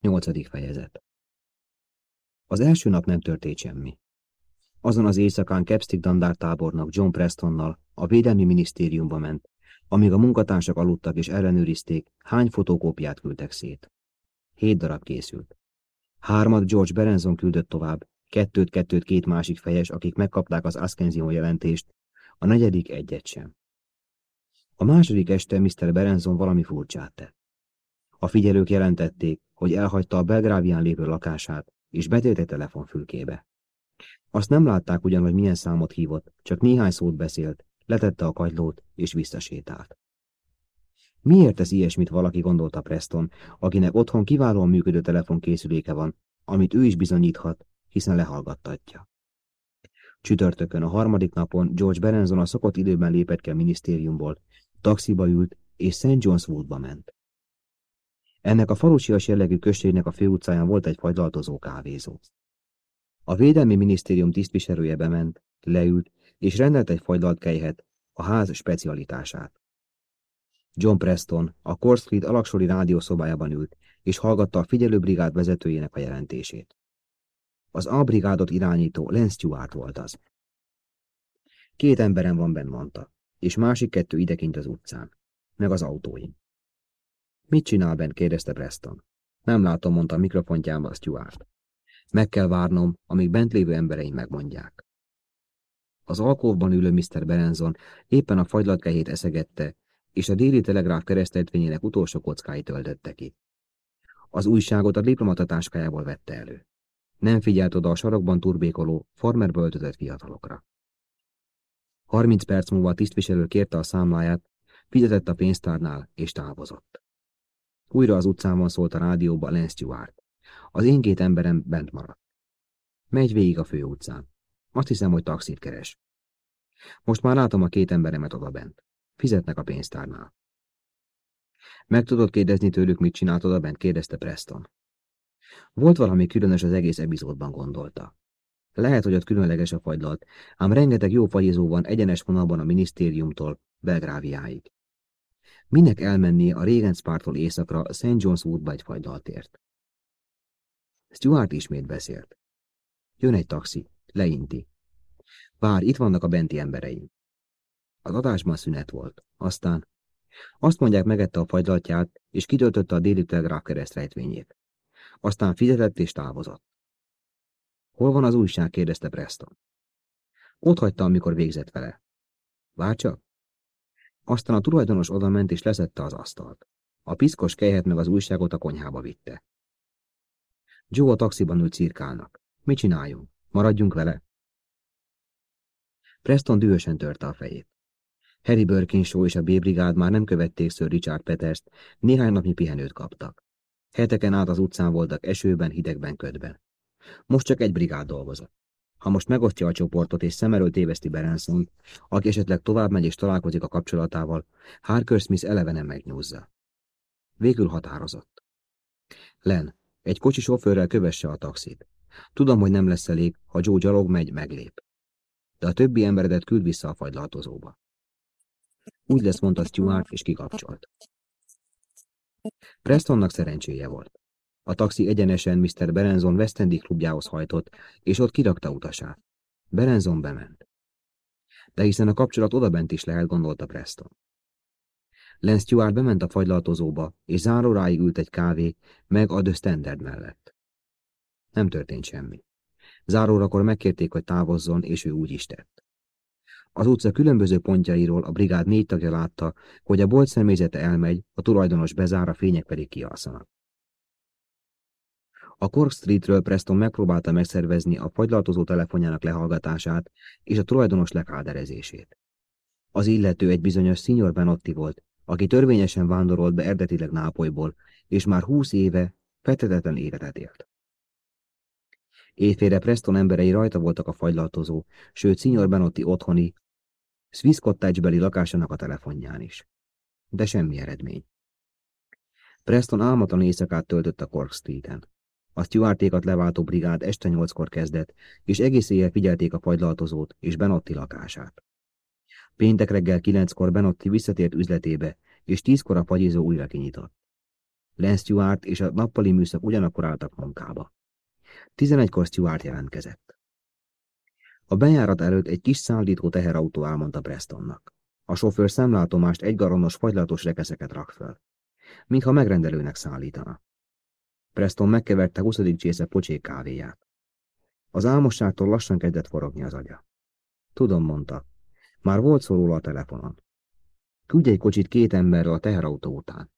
Nyolcadik fejezet Az első nap nem történt semmi. Azon az éjszakán Kepstick dandártábornok John Prestonnal a Védelmi Minisztériumba ment, amíg a munkatársak aludtak és ellenőrizték, hány fotókópiát küldtek szét. Hét darab készült. Hármat George Berenzon küldött tovább, kettőt-kettőt két másik fejes, akik megkapták az Ascension jelentést, a negyedik egyet sem. A második este Mr. Berenzon valami furcsát tett. A figyelők jelentették, hogy elhagyta a Belgrávián lévő lakását, és betért telefonfülkébe. Azt nem látták ugyan, hogy milyen számot hívott, csak néhány szót beszélt, letette a kagylót, és visszasétált. Miért tesz ilyesmit valaki, gondolta Preston, akinek otthon kiválóan működő telefonkészüléke van, amit ő is bizonyíthat, hiszen lehallgattatja. Csütörtökön a harmadik napon George Berenzon a szokott időben lépett ki a minisztériumból, taxiba ült, és St. John's Woodba ment. Ennek a falusias jellegű községnek a főutcáján volt egy fagylaltozó kávézó. A Védelmi Minisztérium tisztviselője bement, leült, és rendelt egy fagylalt a ház specialitását. John Preston a Street alaksori rádiószobájában ült, és hallgatta a figyelőbrigád vezetőjének a jelentését. Az A brigádot irányító Len Stewart volt az. Két emberem van benn, mondta, és másik kettő idekint az utcán, meg az autóim. Mit csinál bent? kérdezte Preston. Nem látom, mondta a mikrofontjába Stuart. Meg kell várnom, amíg bent lévő embereim megmondják. Az alkóvban ülő Mr. Berenzon éppen a fagylatkehét eszegette, és a déli telegráf keresztetvényének utolsó kockáit töltötte ki. Az újságot a diplomatatáskájából vette elő. Nem figyelt oda a sarokban turbékoló, farmerbe öltözött fiatalokra. Harminc perc múlva a tisztviselő kérte a számláját, fizetett a pénztárnál és távozott. Újra az utcán szólt a rádióba Len Stewart. Az én két emberem bent maradt. Megy végig a főutcán. Azt hiszem, hogy taxit keres. Most már látom a két emberemet oda bent. Fizetnek a pénztárnál. Meg tudod kérdezni tőlük, mit csinált oda bent, kérdezte Preston. Volt valami különös az egész epizódban gondolta. Lehet, hogy ott különleges a fagylalt, ám rengeteg jó fagyizó van egyenes vonalban a minisztériumtól Belgráviáig. Minek elmenni a Regenspártól északra St. John's Woodba egy fagydaltért? Stuart ismét beszélt. Jön egy taxi, leinti. Vár, itt vannak a benti embereim. Az adásban szünet volt. Aztán azt mondják, megette a fagyllatját, és kitöltötte a déli telegráf keresztrejtvényét. Aztán fizetett és távozott. Hol van az újság? kérdezte Preston. Ott hagyta, amikor végzett vele. Vár csak. Aztán a tulajdonos odament és leszette az asztalt. A piszkos kejhet meg az újságot a konyhába vitte. Joe a taxiban ült cirkálnak. Mit csináljunk? Maradjunk vele? Preston dühösen törte a fejét. Harry Birkinshaw és a B-brigád már nem követték Sir Richard Peterst, néhány napnyi pihenőt kaptak. Heteken át az utcán voltak esőben, hidegben, ködben. Most csak egy brigád dolgozott. Ha most megosztja a csoportot és szem elől téveszti Berenson, aki esetleg tovább megy és találkozik a kapcsolatával, Harker Smith eleve nem megnyúzza. Végül határozott. Len, egy kocsi sofőrrel kövesse a taxit. Tudom, hogy nem lesz elég, ha Joe gyalog megy, meglép. De a többi emberedet küld vissza a fagylaltozóba. Úgy lesz, mondta Stuart, és kikapcsolt. Prestonnak szerencséje volt. A taxi egyenesen Mr. Berenzon Westendi klubjához hajtott, és ott kirakta utasát. Berenzon bement. De hiszen a kapcsolat odabent is lehet, gondolta Preston. Len Stewart bement a fagylaltozóba, és záróráig ült egy kávé, meg a The Standard mellett. Nem történt semmi. Zárórakor megkérték, hogy távozzon, és ő úgy is tett. Az utca különböző pontjairól a brigád négy tagja látta, hogy a bolt személyzete elmegy, a tulajdonos bezár, a fények pedig kialszanak. A Cork Streetről Preston megpróbálta megszervezni a fagylaltozó telefonjának lehallgatását és a tulajdonos lekáderezését. Az illető egy bizonyos Signor Benotti volt, aki törvényesen vándorolt be eredetileg Nápolyból, és már húsz éve fetetetlen életet élt. Éjfélre Preston emberei rajta voltak a fagylaltozó, sőt Signor Benotti otthoni, Swiss Cottage-beli lakásának a telefonján is. De semmi eredmény. Preston álmatlan éjszakát töltött a Cork Street-en. A Stuartékat leváltó brigád este nyolckor kezdett, és egész éjjel figyelték a fagylaltozót és Benotti lakását. Péntek reggel kilenckor Benotti visszatért üzletébe, és tízkor a fagyizó újra kinyitott. Lance Stewart és a nappali műszak ugyanakkor álltak munkába. Tizenegykor Stewart jelentkezett. A bejárat előtt egy kis szállító teherautó elmondta Prestonnak. A sofőr szemlátomást egy garonos, fagylatos rekeszeket rak föl. Mintha megrendelőnek szállítana. Preston megkeverte 20. csésze pocsék kávéját. Az álmosságtól lassan kezdett forogni az agya. Tudom, mondta. Már volt szó róla a telefonon. Küldj egy kocsit két emberrel a teherautó után.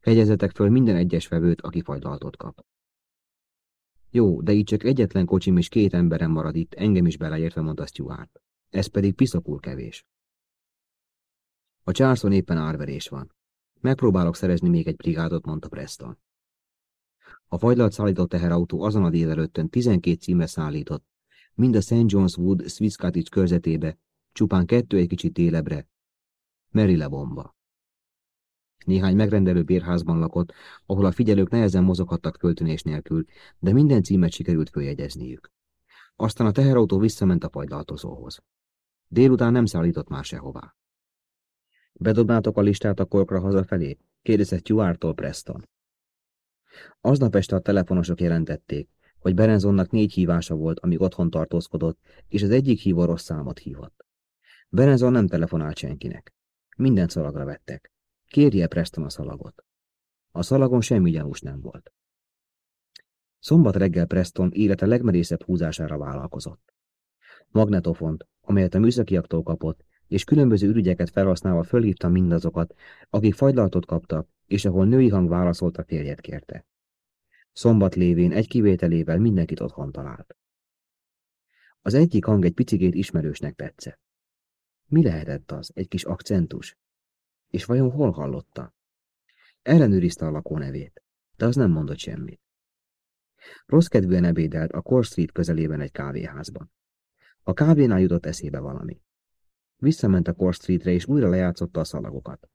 Hegyezetek föl minden egyes vevőt, aki fagylaltot kap. Jó, de így csak egyetlen kocsim és két emberem marad itt, engem is beleértve, mondta Stuart. Ez pedig piszakul kevés. A Charleston éppen árverés van. Megpróbálok szerezni még egy brigádot, mondta Preston. A fagylalt szállított teherautó azon a délelőttön 12 címre szállított, mind a St. John's Wood Swiss Cottage körzetébe, csupán kettő egy kicsit délebre, bomba. Néhány megrendelő bérházban lakott, ahol a figyelők nehezen mozoghattak költönés nélkül, de minden címet sikerült följegyezniük. Aztán a teherautó visszament a fagylaltozóhoz. Délután nem szállított már sehová. Bedobnátok a listát a korkra hazafelé? kérdezett Stuarttól Preston. Aznap este a telefonosok jelentették, hogy Berenzonnak négy hívása volt, amíg otthon tartózkodott, és az egyik hívó rossz számot hívott. Berenzon nem telefonált senkinek. Minden szalagra vettek. Kérje Preston a szalagot. A szalagon semmi gyanús nem volt. Szombat reggel Preston élete legmerészebb húzására vállalkozott. Magnetofont, amelyet a műszakiaktól kapott, és különböző ürügyeket felhasználva fölhívta mindazokat, akik fagylaltot kaptak, és ahol női hang válaszolt a férjet kérte. Szombat lévén egy kivételével mindenkit otthon talált. Az egyik hang egy picigét ismerősnek tetszett. Mi lehetett az? Egy kis akcentus? És vajon hol hallotta? Ellenőrizte a lakónevét, de az nem mondott semmit. Rossz kedvűen ebédelt a Core Street közelében egy kávéházban. A kávénál jutott eszébe valami. Visszament a Core Streetre, és újra lejátszotta a szalagokat.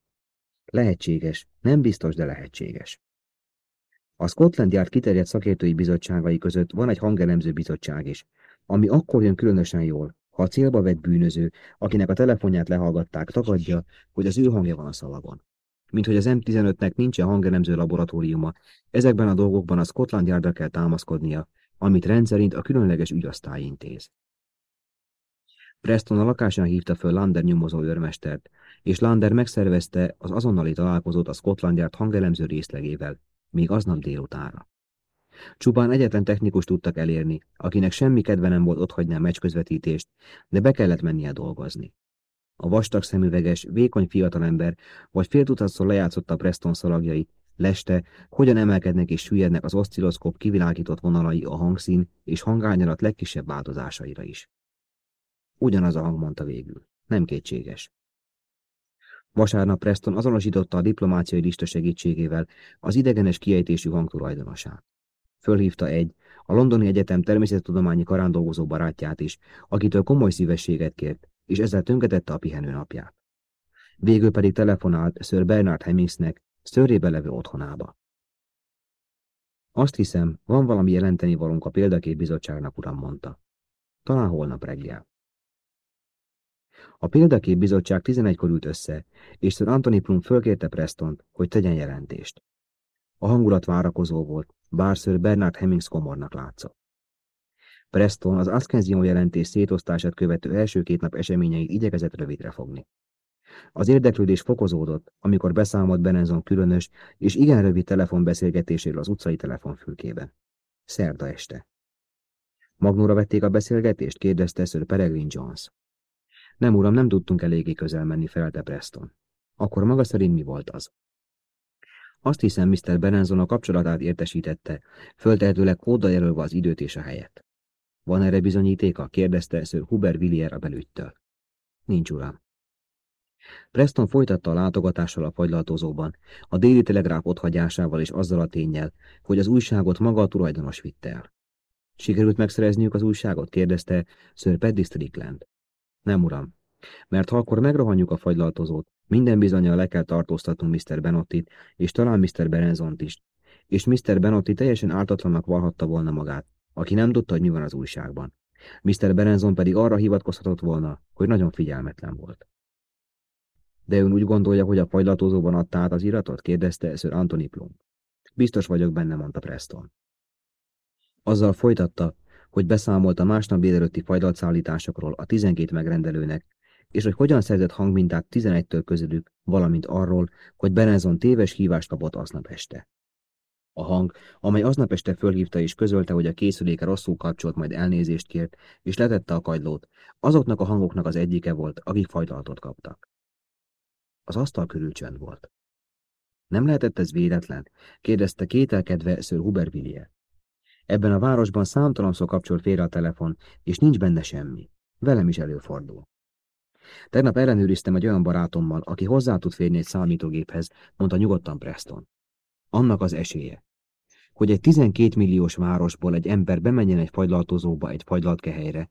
Lehetséges, nem biztos, de lehetséges. A Scotland Yard kiterjedt szakértői bizottságai között van egy hangelemző bizottság is, ami akkor jön különösen jól, ha a célba vett bűnöző, akinek a telefonját lehallgatták, tagadja, hogy az ő hangja van a szalagon. Mint hogy az M15-nek nincsen hangelemző laboratóriuma, ezekben a dolgokban a Scotland Yardra kell támaszkodnia, amit rendszerint a különleges ügyosztály intéz. Preston a lakásán hívta föl Lander nyomozó őrmestert, és Lander megszervezte az azonnali találkozót a Scotland Yard hangelemző részlegével, még aznap délutánra. Csupán egyetlen technikus tudtak elérni, akinek semmi kedve nem volt otthagyni a meccsközvetítést, de be kellett mennie dolgozni. A vastag szemüveges, vékony fiatalember vagy fél tucatszor lejátszotta Preston szalagjait, leste, hogyan emelkednek és süllyednek az oszcilloszkóp kivilágított vonalai a hangszín és hangárnyalat legkisebb változásaira is. Ugyanaz a hang mondta végül. Nem kétséges. Vasárnap Preston azonosította a diplomáciai lista segítségével az idegenes kiejtésű hang tulajdonosát. Fölhívta egy, a Londoni Egyetem természettudományi karán dolgozó barátját is, akitől komoly szívességet kért, és ezzel tönketette a pihenő napját. Végül pedig telefonált Sir Bernard Hemmingsnek, szörrébe levő otthonába. Azt hiszem, van valami jelenteni valónk a példakép bizottságnak, uram mondta. Talán holnap reggel. A példakép bizottság 11-kor ült össze, és Sir Anthony Plum fölkérte Preston, hogy tegyen jelentést. A hangulat várakozó volt, bár Sir Bernard Hemmings komornak látszott. Preston az Ascension jelentés szétosztását követő első két nap eseményeit igyekezett rövidre fogni. Az érdeklődés fokozódott, amikor beszámolt Benenzon különös és igen rövid telefonbeszélgetéséről az utcai telefonfülkében. Szerda este. Magnóra vették a beszélgetést? kérdezte Sir Peregrine Jones. Nem, uram, nem tudtunk eléggé közel menni, felelte Preston. Akkor maga szerint mi volt az? Azt hiszem, Mr. Benenzon a kapcsolatát értesítette, föltehetőleg kóddal jelölve az időt és a helyet. Van erre bizonyítéka? kérdezte Sir Hubert Villier a belügytől. Nincs, uram. Preston folytatta a látogatással a fagylaltozóban, a déli telegráf otthagyásával és azzal a tényel, hogy az újságot maga a tulajdonos vitte el. Sikerült megszerezniük az újságot? kérdezte Sir Paddy Strickland. Nem, uram. Mert ha akkor megrohanjuk a fagylaltozót, minden bizonyal le kell tartóztatnunk Mr. Benottit, és talán Mr. Berenzont is. És Mr. Benotti teljesen ártatlannak valhatta volna magát, aki nem tudta, hogy mi van az újságban. Mr. Berenzon pedig arra hivatkozhatott volna, hogy nagyon figyelmetlen volt. De ön úgy gondolja, hogy a fagylatozóban adta át az iratot? kérdezte Sir Anthony Plum. Biztos vagyok benne, mondta Preston. Azzal folytatta, hogy beszámolt a másnap délelőtti fajdalatszállításokról a 12 megrendelőnek, és hogy hogyan szerzett hangmintát 11-től közülük, valamint arról, hogy Berenzon téves hívást kapott aznap este. A hang, amely aznap este fölhívta és közölte, hogy a készüléke rosszul kapcsolt, majd elnézést kért, és letette a kagylót, azoknak a hangoknak az egyike volt, akik fajtalatot kaptak. Az asztal körül csönd volt. Nem lehetett ez véletlen? kérdezte kételkedve Sir Hubert Villiers. Ebben a városban számtalanszor kapcsol félre a telefon, és nincs benne semmi. Velem is előfordul. Tegnap ellenőriztem egy olyan barátommal, aki hozzá tud férni egy számítógéphez, mondta nyugodtan Preston. Annak az esélye, hogy egy 12 milliós városból egy ember bemenjen egy fagylaltozóba egy fagylaltkehelyre,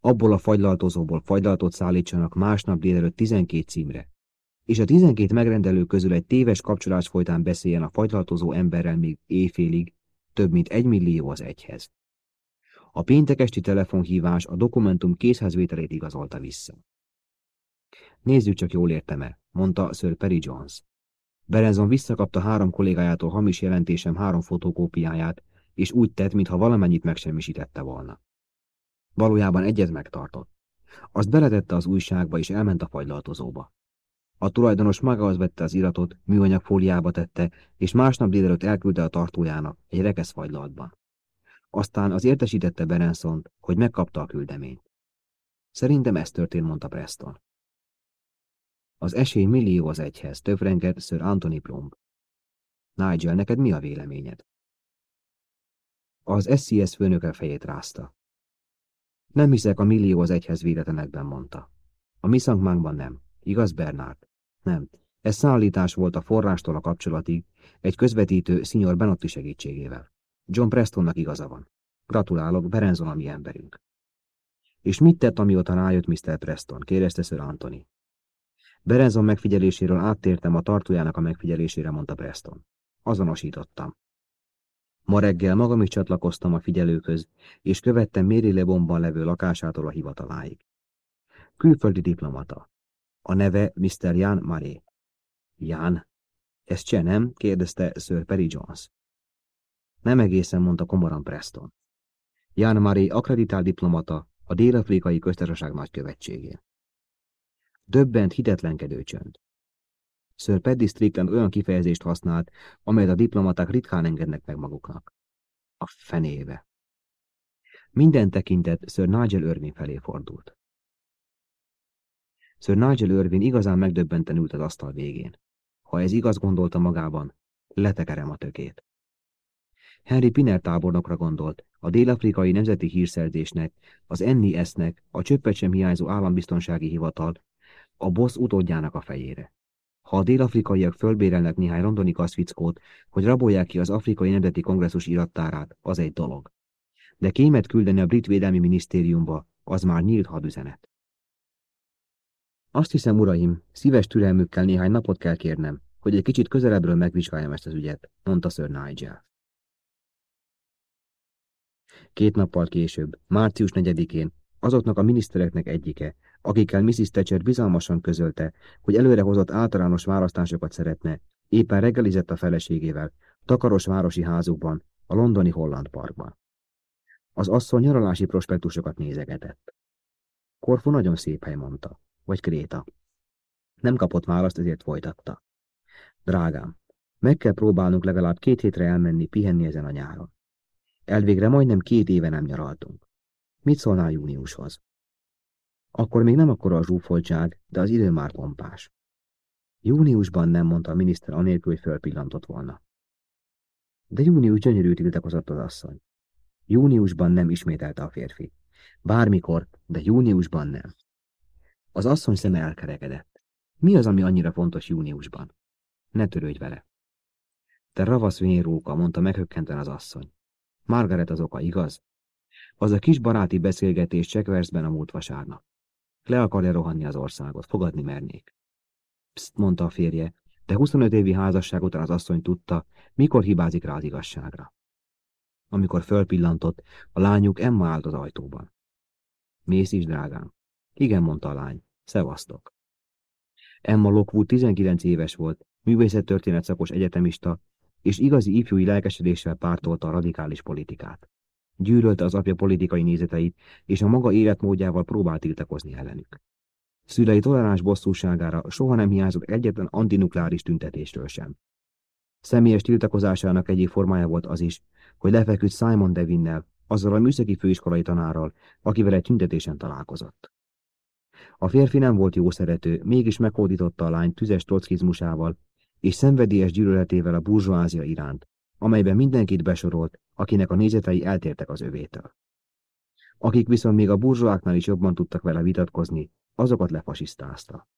abból a fagylaltozóból fagylaltot szállítsanak másnap délelőtt 12 címre, és a 12 megrendelő közül egy téves kapcsolás folytán beszéljen a fagylaltozó emberrel még éjfélig, több mint egy millió az egyhez. A péntek esti telefonhívás a dokumentum készhezvételét igazolta vissza. Nézzük csak jól értem-e, mondta Sir Perry Jones. Berenzon visszakapta három kollégájától hamis jelentésem három fotokópiáját, és úgy tett, mintha valamennyit megsemmisítette volna. Valójában egyet megtartott. Azt beletette az újságba, és elment a fagylaltozóba. A tulajdonos maga az vette az iratot, műanyag fóliába tette, és másnap délelőtt elküldte a tartójának egy rekesz fagylatban. Aztán az értesítette Berensont, hogy megkapta a küldeményt. Szerintem ez történt, mondta Preston. Az esély millió az egyhez, töprengett Sir Anthony Plumb. Nigel, neked mi a véleményed? Az SCS főnöke fejét rázta. Nem hiszek a millió az egyhez véletlenekben, mondta. A mi nem. Igaz, Bernard? Nem. Ez szállítás volt a forrástól a kapcsolatig, egy közvetítő Senior Benotti segítségével. John Prestonnak igaza van. Gratulálok, Berenzon a mi emberünk. És mit tett, amióta rájött Mr. Preston? kérdezte Sir Anthony. Berenzon megfigyeléséről áttértem a tartójának a megfigyelésére, mondta Preston. Azonosítottam. Ma reggel magam is csatlakoztam a figyelőköz, és követtem Mary Lebonban levő lakásától a hivataláig. Külföldi diplomata. A neve Mr. Jan Maré. Jan? Ez cse nem? kérdezte Sir Perry Jones. Nem egészen, mondta komoran Preston. Jan Maré akreditált diplomata a Dél-Afrikai Köztársaság nagykövetségén. Döbbent, hitetlenkedő csönd. Sir Paddy Strickland olyan kifejezést használt, amelyet a diplomaták ritkán engednek meg maguknak. A fenébe. Minden tekintet Sir Nigel Irving felé fordult. Sir Nigel Irving igazán megdöbbenten ült az asztal végén. Ha ez igaz gondolta magában, letekerem a tökét. Henry Piner tábornokra gondolt, a dél-afrikai nemzeti hírszerzésnek, az NIS-nek, a csöppet sem hiányzó állambiztonsági hivatal, a boss utódjának a fejére. Ha a dél-afrikaiak fölbérelnek néhány londoni kaszfickót, hogy rabolják ki az Afrikai Nemzeti Kongresszus irattárát, az egy dolog. De kémet küldeni a brit védelmi minisztériumba, az már nyílt hadüzenet. Azt hiszem, uraim, szíves türelmükkel néhány napot kell kérnem, hogy egy kicsit közelebbről megvizsgáljam ezt az ügyet, mondta Sir Nigel. Két nappal később, március 4-én, azoknak a minisztereknek egyike, akikkel Mrs. Thatcher bizalmasan közölte, hogy előrehozott általános választásokat szeretne, éppen reggelizett a feleségével, takaros városi házukban, a londoni Holland Parkban. Az asszony nyaralási prospektusokat nézegetett. Korfu nagyon szép hely, mondta. Vagy Kréta. Nem kapott választ, ezért folytatta. Drágám, meg kell próbálnunk legalább két hétre elmenni, pihenni ezen a nyáron. Elvégre majdnem két éve nem nyaraltunk. Mit szólnál júniushoz? Akkor még nem akkora a zsúfoltság, de az idő már pompás. Júniusban nem mondta a miniszter anélkül, hogy fölpillantott volna. De június gyönyörű tiltakozott az asszony. Júniusban nem ismételte a férfi. Bármikor, de júniusban nem. Az asszony szeme elkerekedett. Mi az, ami annyira fontos júniusban? Ne törődj vele. Te ravasz róka, mondta meghökkenten az asszony. Margaret az oka, igaz? Az a kis baráti beszélgetés Checkversben a múlt vasárnap. Le akarja rohanni az országot, fogadni mernék. Pszt, mondta a férje, de 25 évi házasság után az asszony tudta, mikor hibázik rá az igazságra. Amikor fölpillantott, a lányuk Emma állt az ajtóban. Mész is, drágám. Igen, mondta a lány. Szevasztok. Emma Lockwood 19 éves volt, művészettörténet szakos egyetemista, és igazi ifjúi lelkesedéssel pártolta a radikális politikát. Gyűlölte az apja politikai nézeteit, és a maga életmódjával próbált tiltakozni ellenük. Szülei toleráns bosszúságára soha nem hiányzott egyetlen antinukleáris tüntetésről sem. Személyes tiltakozásának egyik formája volt az is, hogy lefeküdt Simon Devinnel, azzal a műszaki főiskolai tanárral, akivel egy tüntetésen találkozott. A férfi nem volt jó szerető, mégis meghódította a lány tüzes trockizmusával és szenvedélyes gyűlöletével a burzsóázia iránt, amelyben mindenkit besorolt, akinek a nézetei eltértek az övétől. Akik viszont még a burzsóáknál is jobban tudtak vele vitatkozni, azokat lefasisztázta.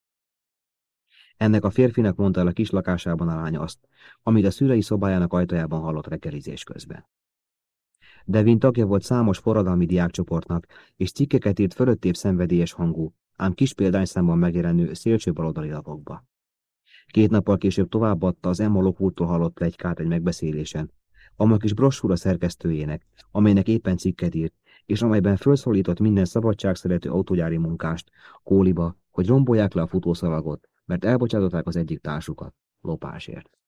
Ennek a férfinek mondta el a kis lakásában a lány azt, amit a szülei szobájának ajtajában hallott reggelizés közben. Devin tagja volt számos forradalmi diákcsoportnak, és cikkeket írt fölöttébb szenvedélyes hangú, ám kis példányszámban megjelenő szélső baloldali lapokba. Két nappal később továbbadta az Emma Lopultól hallott legykát egy megbeszélésen, amely kis brossúra szerkesztőjének, amelynek éppen cikket írt, és amelyben felszólított minden szabadságszerető autógyári munkást, Kóliba, hogy rombolják le a futószalagot, mert elbocsátották az egyik társukat, lopásért.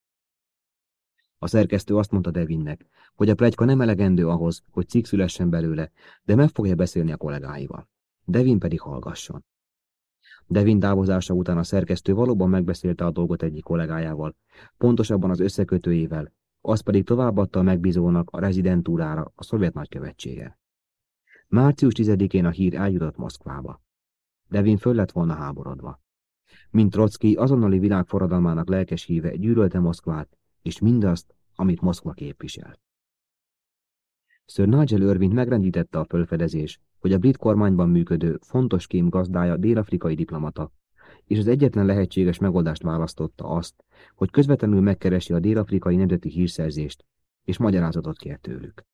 A szerkesztő azt mondta Devinnek, hogy a plegyka nem elegendő ahhoz, hogy cikk szülessen belőle, de meg fogja beszélni a kollégáival. Devin pedig hallgasson. Devin távozása után a szerkesztő valóban megbeszélte a dolgot egyik kollégájával, pontosabban az összekötőjével, az pedig továbbadta a megbízónak a rezidentúrára a szovjet nagykövetsége. Március 10-én a hír eljutott Moszkvába. Devin föl lett volna háborodva. Mint Trotsky azonnali világforradalmának lelkes híve gyűrölte Moszkvát, és mindazt, amit Moszkva képviselt. Sir Nigel Irving megrendítette a fölfedezés, hogy a brit kormányban működő fontos kém gazdája dél-afrikai diplomata, és az egyetlen lehetséges megoldást választotta azt, hogy közvetlenül megkeresi a dél-afrikai nemzeti hírszerzést, és magyarázatot kér tőlük.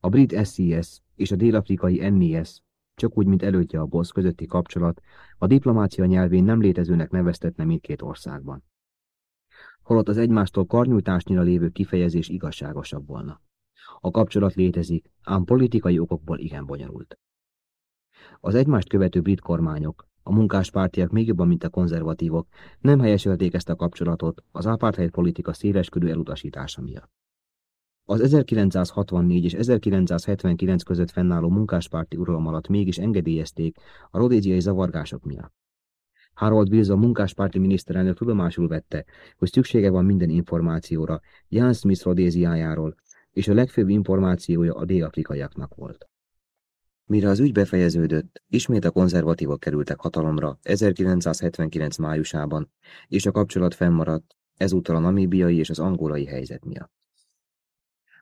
A brit SCS és a dél-afrikai NES, csak úgy, mint elődje a BOSZ közötti kapcsolat, a diplomácia nyelvén nem létezőnek neveztetne mindkét országban. Holott az egymástól karnyújtásnyira lévő kifejezés igazságosabb volna. A kapcsolat létezik, ám politikai okokból igen bonyolult. Az egymást követő brit kormányok, a munkáspártiak még jobban, mint a konzervatívok, nem helyeselték ezt a kapcsolatot az apartheid politika széleskörű elutasítása miatt. Az 1964 és 1979 között fennálló munkáspárti uralom alatt mégis engedélyezték a rodéziai zavargások miatt. Harold Wilson munkáspárti miniszterelnök tudomásul vette, hogy szüksége van minden információra Jan Smith rodéziájáról, és a legfőbb információja a dél-afrikaiaknak volt. Mire az ügy befejeződött, ismét a konzervatívok kerültek hatalomra 1979 májusában, és a kapcsolat fennmaradt, ezúttal a namíbiai és az angolai helyzet miatt.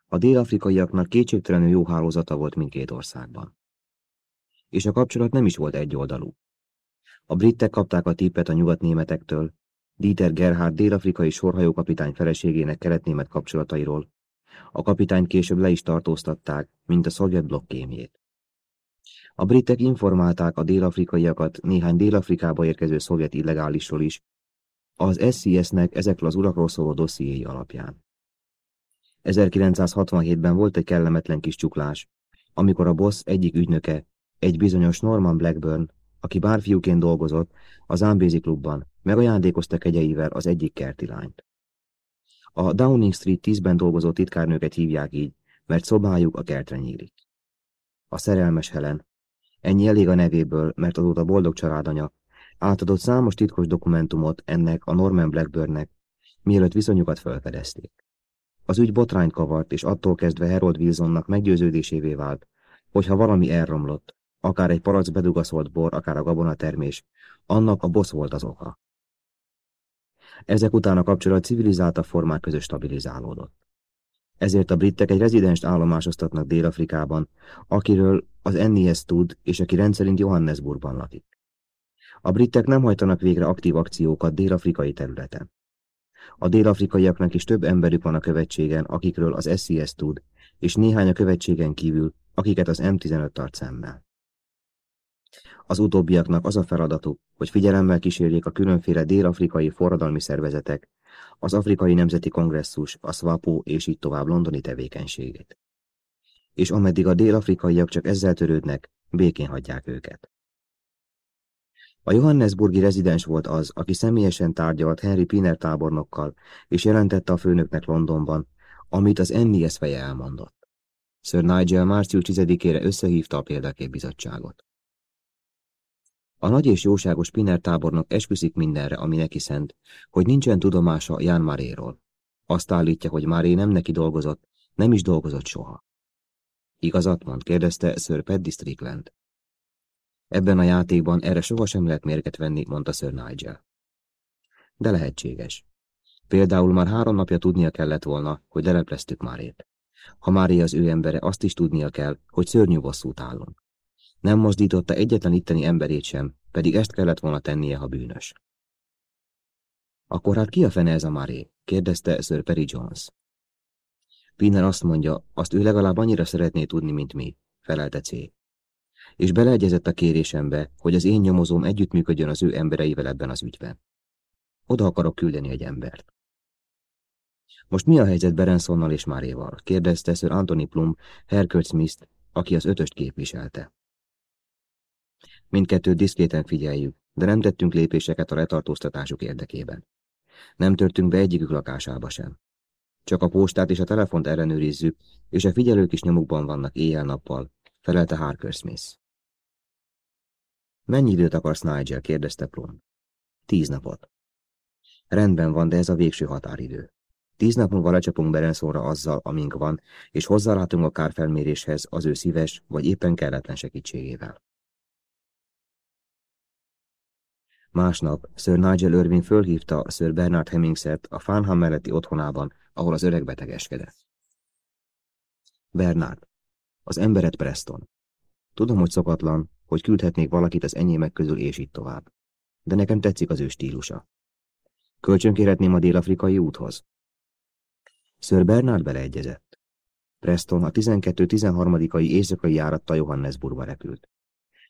A dél-afrikaiaknak kétségtelenül jó hálózata volt mindkét országban. És a kapcsolat nem is volt egyoldalú. A britek kapták a tippet a nyugatnémetektől, Dieter Gerhard dél-afrikai sorhajókapitány feleségének keletnémet kapcsolatairól. A kapitányt később le is tartóztatták, mint a szovjet blokkémjét. A britek informálták a dél-afrikaiakat néhány dél-afrikába érkező szovjet illegálisról is, az SCS-nek ezekről az urakról szóló dossziéi alapján. 1967-ben volt egy kellemetlen kis csuklás, amikor a boss egyik ügynöke, egy bizonyos Norman Blackburn, aki bárfiúként dolgozott, az Ámbézi klubban, megajándékozta kegyeivel az egyik kerti lányt. A Downing Street 10-ben dolgozó titkárnőket hívják így, mert szobájuk a kertre nyílik. A szerelmes Helen, ennyi elég a nevéből, mert azóta boldog családanya, átadott számos titkos dokumentumot ennek a Norman Blackburnnek, mielőtt viszonyukat felfedezték. Az ügy botrányt kavart, és attól kezdve Harold Wilsonnak meggyőződésévé vált, hogy ha valami elromlott, akár egy parac bedugaszolt bor, akár a gabonatermés, annak a boss volt az oka. Ezek után a kapcsolat civilizáltabb formák között stabilizálódott. Ezért a britek egy rezidenst állomásoztatnak Dél-Afrikában, akiről az NES tud, és aki rendszerint Johannesburgban lakik. A britek nem hajtanak végre aktív akciókat dél-afrikai területen. A dél-afrikaiaknak is több emberük van a követségen, akikről az SCS tud, és néhány a követségen kívül, akiket az M15 tart szemmel. Az utóbbiaknak az a feladatuk, hogy figyelemmel kísérjék a különféle dél-afrikai forradalmi szervezetek, az Afrikai Nemzeti Kongresszus, a SWAPO és így tovább londoni tevékenységét. És ameddig a dél-afrikaiak csak ezzel törődnek, békén hagyják őket. A Johannesburgi rezidens volt az, aki személyesen tárgyalt Henry Piner tábornokkal, és jelentette a főnöknek Londonban, amit az NIS feje elmondott. Sir Nigel március 10-ére összehívta a példaképbizottságot. A nagy és jóságos Piner tábornok esküszik mindenre, ami neki szent, hogy nincsen tudomása Jan Maréról. Azt állítja, hogy Maré nem neki dolgozott, nem is dolgozott soha. Igazat mond, kérdezte Sir Paddy Strickland. Ebben a játékban erre sohasem lehet mérget venni, mondta Sir Nigel. De lehetséges. Például már három napja tudnia kellett volna, hogy lelepleztük Márét. Ha Mária az ő embere, azt is tudnia kell, hogy szörnyű bosszút állunk. Nem mozdította egyetlen itteni emberét sem, pedig ezt kellett volna tennie, ha bűnös. Akkor hát ki a fene ez a Maré? kérdezte Sir Perry Jones. Pinner azt mondja, azt ő legalább annyira szeretné tudni, mint mi, felelte C. És beleegyezett a kérésembe, hogy az én nyomozóm együttműködjön az ő embereivel ebben az ügyben. Oda akarok küldeni egy embert. Most mi a helyzet Berensonnal és Máréval? kérdezte Sir Anthony Plum Herkert Smith-t, aki az ötöst képviselte. Mindkettőt diszkréten figyeljük, de nem tettünk lépéseket a letartóztatásuk érdekében. Nem törtünk be egyikük lakásába sem. Csak a postát és a telefont ellenőrizzük, és a figyelők is nyomukban vannak éjjel-nappal, felelte Harker Smith. Mennyi időt akarsz, Nigel? kérdezte Plum. Tíz napot. Rendben van, de ez a végső határidő. Tíz nap múlva lecsapunk Berenszóra azzal, amink van, és hozzálátunk a kárfelméréshez az ő szíves vagy éppen kelletlen segítségével. Másnap Sir Nigel Irving fölhívta Sir Bernard Hemmingset a Farnham melletti otthonában, ahol az öreg betegeskedett. Bernard, az emberet Preston. Tudom, hogy szokatlan, hogy küldhetnék valakit az enyémek közül és itt tovább. De nekem tetszik az ő stílusa. Kölcsönkérhetném a dél-afrikai úthoz. Sir Bernard beleegyezett. Preston a 12-13. éjszakai járattal Johannesburgba repült.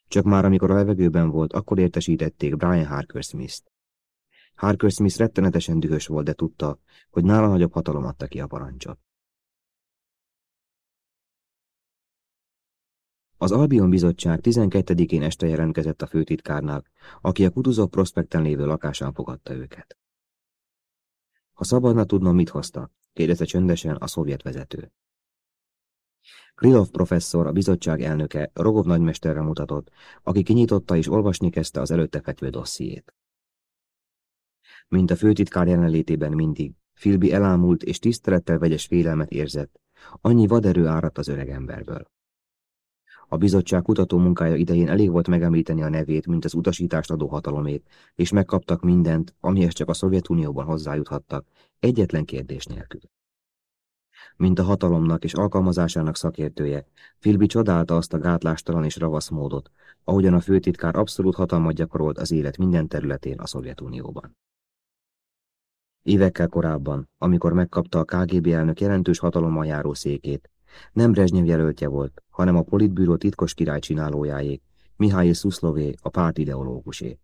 Csak már amikor a levegőben volt, akkor értesítették Brian Harker Smith-t. Harker Smith rettenetesen dühös volt, de tudta, hogy nála nagyobb hatalom adta ki a parancsot. Az Albion Bizottság 12-én este jelentkezett a főtitkárnak, aki a Kutuzov prospekten lévő lakásán fogadta őket. Ha szabadna tudnom, mit hoztak, kérdezte csöndesen a szovjet vezető. Krilov professzor, a bizottság elnöke Rogov nagymesterre mutatott, aki kinyitotta és olvasni kezdte az előtte fekvő dossziét. Mint a főtitkár jelenlétében mindig, Filbi elámult és tisztelettel vegyes félelmet érzett, annyi vaderő áradt az öreg emberből. A bizottság kutató munkája idején elég volt megemlíteni a nevét, mint az utasítást adó hatalomét, és megkaptak mindent, amihez csak a Szovjetunióban hozzájuthattak, egyetlen kérdés nélkül. Mint a hatalomnak és alkalmazásának szakértője, Filbi csodálta azt a gátlástalan és ravasz módot, ahogyan a főtitkár abszolút hatalmat gyakorolt az élet minden területén a Szovjetunióban. Évekkel korábban, amikor megkapta a KGB elnök jelentős hatalommal járó székét, nem Brezsnyev jelöltje volt, hanem a politbűró titkos király csinálójáé, Mihály Szuszlové, a párt ideológusé.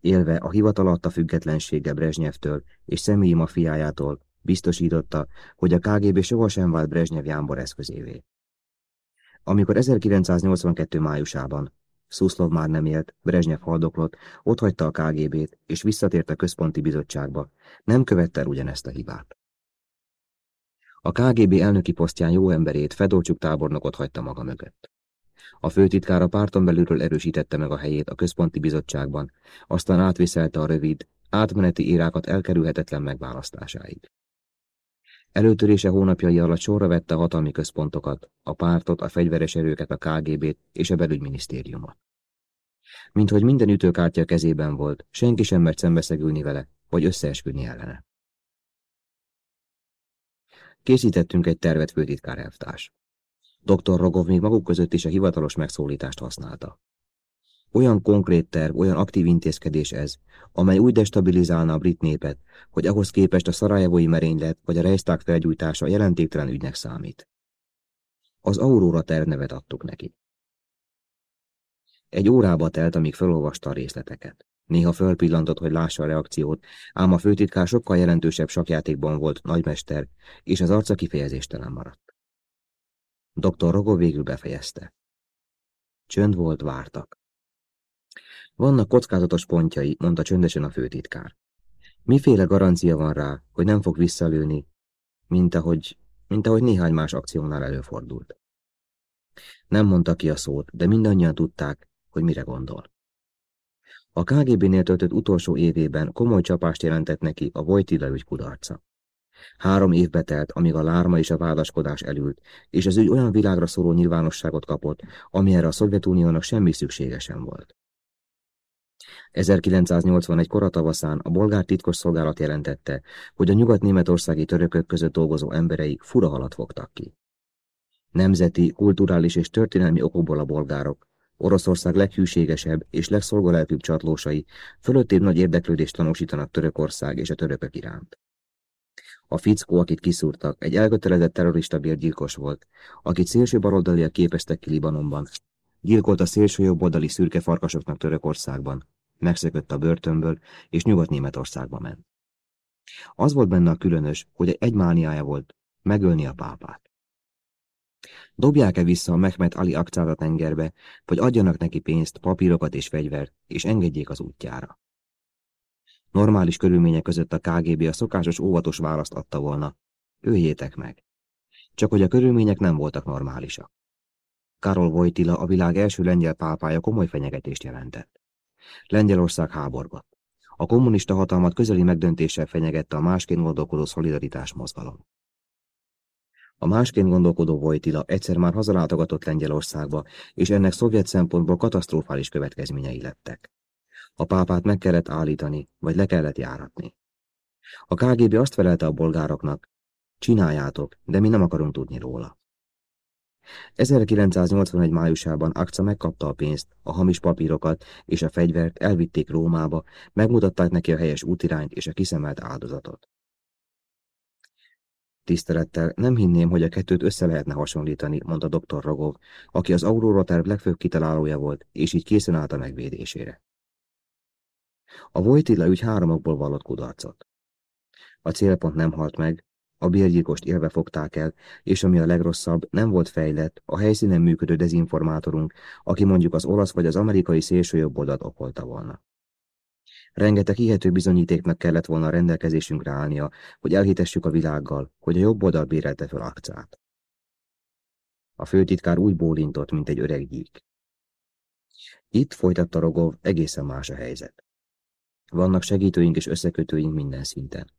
Élve a hivatalatta függetlensége Brezsnyevtől és személyi mafiájától, biztosította, hogy a KGB sohasem vált Brezsnyev Jámbor eszközévé. Amikor 1982. májusában Szuszlov már nem élt, Brezsnyev haldoklott, otthagyta a KGB-t és visszatért a központi bizottságba, nem követte el ugyanezt a hibát. A KGB elnöki posztján jó emberét, Fedolcsuk tábornokot hagyta maga mögött. A főtitkár a párton belülről erősítette meg a helyét a központi bizottságban, aztán átviszelte a rövid, átmeneti érákat elkerülhetetlen megválasztásáig. Előtörése hónapjai alatt sorra vette a hatalmi központokat, a pártot, a fegyveres erőket, a KGB-t és a belügyminisztériumot. Mint hogy minden ütőkártya kezében volt, senki sem mert szembeszegülni vele, vagy összeesküdni ellene. Készítettünk egy tervet, főtitkár elvtárs. Dr. Rogov még maguk között is a hivatalos megszólítást használta. Olyan konkrét terv, olyan aktív intézkedés ez, amely úgy destabilizálna a brit népet, hogy ahhoz képest a szarajevói merénylet vagy a Reichstag felgyújtása jelentéktelen ügynek számít. Az Aurora tervnevet adtuk neki. Egy órába telt, amíg felolvasta a részleteket. Néha fölpillantott, hogy lássa a reakciót, ám a főtitkár sokkal jelentősebb sakjátékban volt nagymester, és az arca kifejezéstelen maradt. Dr. Rogov végül befejezte. Csönd volt, vártak. Vannak kockázatos pontjai, mondta csöndesen a főtitkár. Miféle garancia van rá, hogy nem fog visszalőni, mint ahogy, mint ahogy néhány más akciónál előfordult. Nem mondta ki a szót, de mindannyian tudták, hogy mire gondol. A KGB-nél töltött utolsó évében komoly csapást jelentett neki a Vojtila ügy kudarca. Három évbe telt, amíg a lárma és a vádaskodás elült, és az ügy olyan világra szóló nyilvánosságot kapott, amire a Szovjetuniónak semmi szüksége sem volt. 1981 koratavaszán a bolgár titkos szolgálat jelentette, hogy a nyugat-németországi törökök között dolgozó emberei fura halat fogtak ki. Nemzeti, kulturális és történelmi okokból a bolgárok, Oroszország leghűségesebb és legszolgolelkűbb csatlósai fölöttébb nagy érdeklődést tanúsítanak Törökország és a törökök iránt. A fickó, akit kiszúrtak, egy elkötelezett terrorista bérgyilkos volt, akit szélső baloldaliak képeztek ki Libanonban. Gyilkolt a szélső jobboldali szürke farkasoknak Törökországban, megszökött a börtönből, és Nyugat-Németországba ment. Az volt benne a különös, hogy egy mániája volt, megölni a pápát. Dobják-e vissza a Mehmet Ali akcát a tengerbe, vagy adjanak neki pénzt, papírokat és fegyvert, és engedjék az útjára. Normális körülmények között a KGB a szokásos óvatos választ adta volna. Öljétek meg. Csak hogy a körülmények nem voltak normálisak. Karol Wojtyla, a világ első lengyel pápája komoly fenyegetést jelentett. Lengyelország háborgott. A kommunista hatalmat közeli megdöntéssel fenyegette a másként gondolkodó szolidaritás mozgalom. A másként gondolkodó Vojtila egyszer már hazalátogatott Lengyelországba, és ennek szovjet szempontból katasztrofális következményei lettek. A pápát meg kellett állítani, vagy le kellett járatni. A KGB azt felelte a bolgároknak, csináljátok, de mi nem akarunk tudni róla. 1981 májusában Akca megkapta a pénzt, a hamis papírokat és a fegyvert, elvitték Rómába, megmutatták neki a helyes útirányt és a kiszemelt áldozatot. Tisztelettel nem hinném, hogy a kettőt össze lehetne hasonlítani, mondta dr. Rogov, aki az Aurora terv legfőbb kitalálója volt, és így készen állt a megvédésére. A Vojtilla ügy háromokból vallott kudarcot. A célpont nem halt meg, a bérgyilkost élve fogták el, és ami a legrosszabb, nem volt fejlett, a helyszínen működő dezinformátorunk, aki mondjuk az olasz vagy az amerikai szélsőjobboldalt okolta volna. Rengeteg hihető bizonyítéknak kellett volna a rendelkezésünkre állnia, hogy elhitessük a világgal, hogy a jobb oldal bérelte fel akcát. A főtitkár úgy bólintott, mint egy öreg gyík. Itt folytatta Rogov, egészen más a helyzet. Vannak segítőink és összekötőink minden szinten.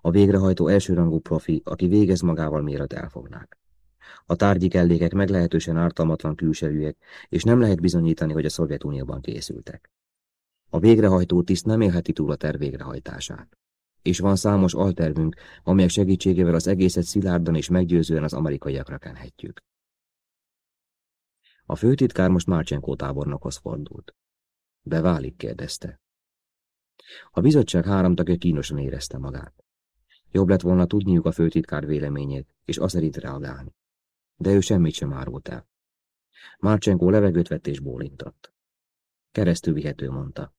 A végrehajtó elsőrangú profi, aki végez magával méret elfognák. A tárgyi kellékek meglehetősen ártalmatlan külsejűek, és nem lehet bizonyítani, hogy a Szovjetunióban készültek. A végrehajtó tiszt nem élheti túl a terv végrehajtását. És van számos altervünk, amelyek segítségével az egészet szilárdan és meggyőzően az amerikaiakra kenhetjük. A főtitkár most Márcsenkó tábornokhoz fordult. Beválik, kérdezte. A bizottság három tagja kínosan érezte magát. Jobb lett volna tudniuk a főtitkár véleményét, és az szerint reagálni. De ő semmit sem árult el. Márcsenkó levegőt vett és bólintott. Keresztül vihető, mondta.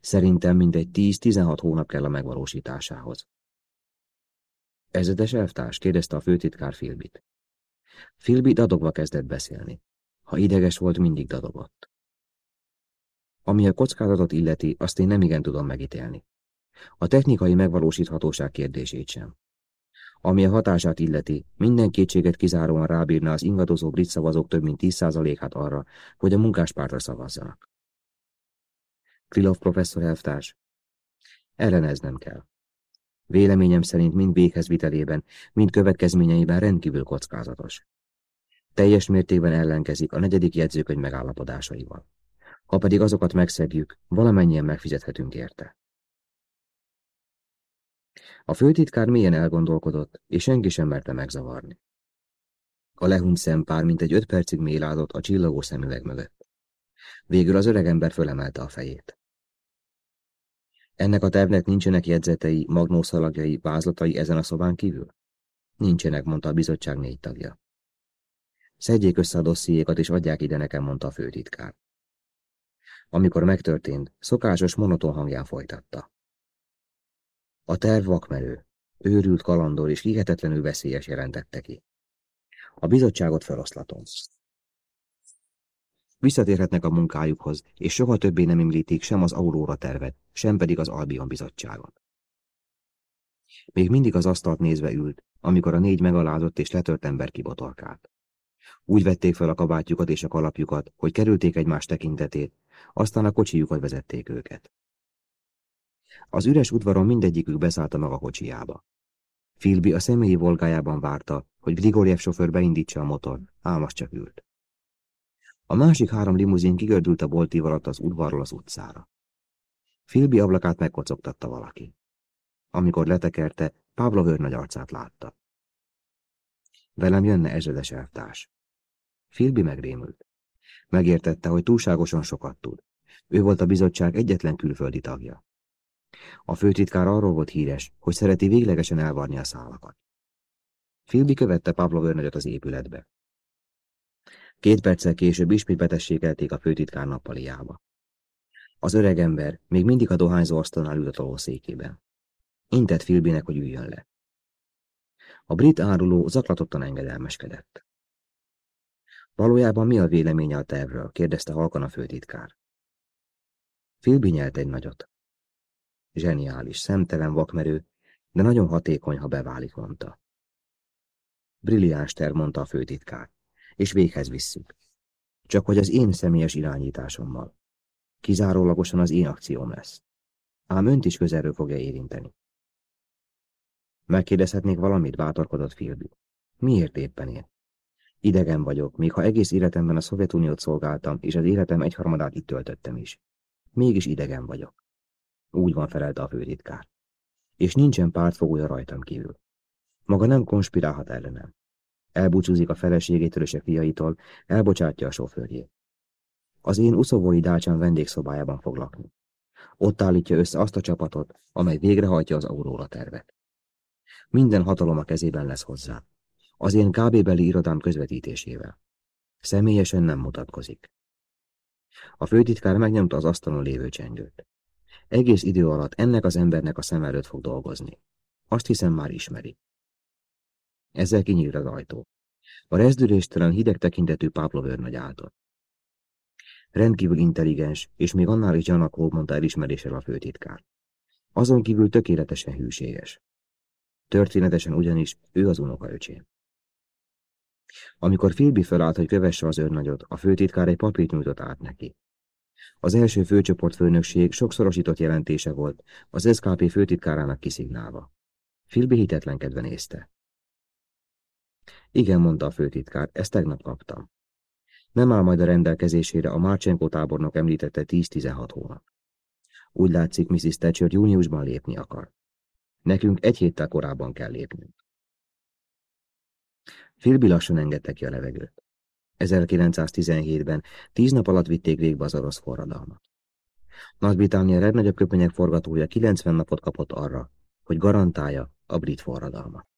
Szerintem mindegy 10-16 hónap kell a megvalósításához. Ezedes elvtárs? kérdezte a főtitkár Filbit. Filbi dadogva kezdett beszélni. Ha ideges volt, mindig dadogott. Ami a kockázatot illeti, azt én nem igen tudom megítélni. A technikai megvalósíthatóság kérdését sem. Ami a hatását illeti, minden kétséget kizáróan rábírna az ingadozó brit szavazók több mint 10%-át arra, hogy a munkáspártra szavazzanak. Krilov professzor elvtárs. Elleneznem kell. Véleményem szerint mind véghezvitelében, mind következményeiben rendkívül kockázatos. Teljes mértékben ellenkezik a negyedik jegyzőkönyv megállapodásaival. Ha pedig azokat megszegjük, valamennyien megfizethetünk érte. A főtitkár mélyen elgondolkodott, és senki sem merte megzavarni. A lehunyt szempár mint egy öt percig mélázott a csillagó szemüveg mögött. Végül az öregember fölemelte a fejét. Ennek a tervnek nincsenek jegyzetei, magnószalagjai, vázlatai ezen a szobán kívül? Nincsenek, mondta a bizottság négy tagja. Szedjék össze a dossziékat és adják ide nekem, mondta a főtitkár. Amikor megtörtént, szokásos monoton hangján folytatta. A terv vakmerő, őrült kalandor és hihetetlenül veszélyes jelentette ki. A bizottságot feloszlatom. Visszatérhetnek a munkájukhoz, és soha többé nem említik sem az Aurora tervet, sem pedig az Albion bizottságot. Még mindig az asztalt nézve ült, amikor a négy megalázott és letört ember kibotorkált. Úgy vették fel a kabátjukat és a kalapjukat, hogy kerülték egymás tekintetét, aztán a kocsijukat vezették őket. Az üres udvaron mindegyikük beszállta meg a kocsijába. Filbi a személyi volgájában várta, hogy Grigorjev sofőr beindítsa a motor, ám az csak ült. A másik három limuzin kigördült a boltív alatt az udvarról az utcára. Filbi ablakát megkocogtatta valaki. Amikor letekerte, Pablo nagy arcát látta. Velem jönne ezredes elvtárs. Filbi megrémült. Megértette, hogy túlságosan sokat tud. Ő volt a bizottság egyetlen külföldi tagja. A főtitkár arról volt híres, hogy szereti véglegesen elvarni a szálakat. Filbi követte Pablo őrnagyot az épületbe. Két perccel később ismét betessékelték a főtitkár nappaliába. Az öreg ember még mindig a dohányzó asztalnál ült a tolószékében. Intett Filbinek, hogy üljön le. A brit áruló zaklatottan engedelmeskedett. Valójában mi a véleménye a tervről? kérdezte halkan a főtitkár. Filbi nyelt egy nagyot. Zseniális, szemtelen vakmerő, de nagyon hatékony, ha beválik, mondta. Brilliáns terv, mondta a főtitkár, és véghez visszük. Csak hogy az én személyes irányításommal. Kizárólagosan az én akcióm lesz. Ám önt is közelről fogja érinteni. Megkérdezhetnék valamit, bátorkodott Filbi. Miért éppen én? Idegen vagyok, még ha egész életemben a Szovjetuniót szolgáltam, és az életem egyharmadát itt töltöttem is. Mégis idegen vagyok. Úgy van felelte a főtitkár. És nincsen pártfogója rajtam kívül. Maga nem konspirálhat ellenem. Elbúcsúzik a feleségétől és a fiaitól, elbocsátja a sofőrjét. Az én uszovói dácsán vendégszobájában fog lakni. Ott állítja össze azt a csapatot, amely végrehajtja az Aurora tervet. Minden hatalom a kezében lesz hozzá. Az én KB-beli irodám közvetítésével. Személyesen nem mutatkozik. A főtitkár megnyomta az asztalon lévő csengőt. Egész idő alatt ennek az embernek a szem előtt fog dolgozni. Azt hiszem már ismeri. Ezzel kinyílt az ajtó. A rezdüléstelen hideg tekintetű Pablo őrnagy álltott. Rendkívül intelligens, és még annál is gyanakó, mondta elismeréssel a főtitkár. Azon kívül tökéletesen hűséges. Történetesen ugyanis ő az unokaöcsém. Amikor Filbi felállt, hogy kövesse az őrnagyot, a főtitkár egy papírt nyújtott át neki. Az első főcsoport főnökség sokszorosított jelentése volt, az SKP főtitkárának kiszignálva. Filbi hitetlenkedve nézte. Igen, mondta a főtitkár, ezt tegnap kaptam. Nem áll majd a rendelkezésére a Márcsenko tábornok említette 10-16 hónap. Úgy látszik, Mrs. Thatcher júniusban lépni akar. Nekünk egy héttel korábban kell lépnünk. Filbi lassan engedte ki a levegőt. 1917-ben tíz nap alatt vitték végbe az orosz forradalmat. Nagy-Britannia legnagyobb köpenyek forgatója 90 napot kapott arra, hogy garantálja a brit forradalmat.